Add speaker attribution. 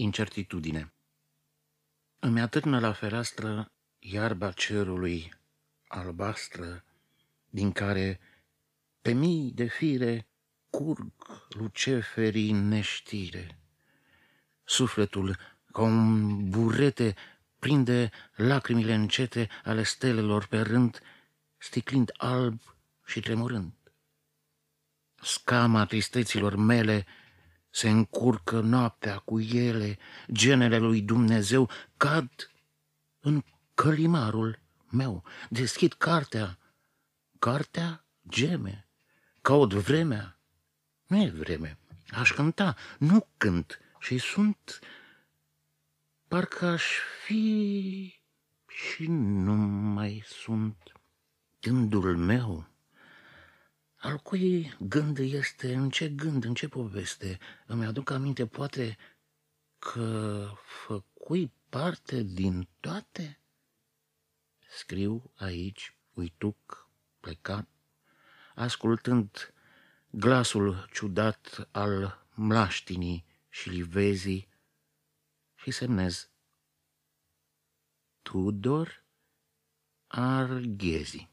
Speaker 1: Incertitudine Îmi atârnă la fereastră iarba cerului albastră, din care pe mii de fire curg luceferii neștire. Sufletul, ca un burete, prinde lacrimile încete ale stelelor pe rând, sticlind alb și tremurând. Scama tristeților mele se încurcă noaptea cu ele, genele lui Dumnezeu cad în călimarul meu. Deschid cartea, cartea geme, caut vremea. Nu e vreme, aș cânta, nu cânt și sunt, parcă aș fi și nu mai sunt. Gândul meu al cui gând este, în ce gând, în ce poveste? Îmi aduc aminte, poate, că făcui parte din toate? Scriu aici, uituc, plecat, ascultând glasul ciudat al mlaștinii și livezii și semnez Tudor Arghezi.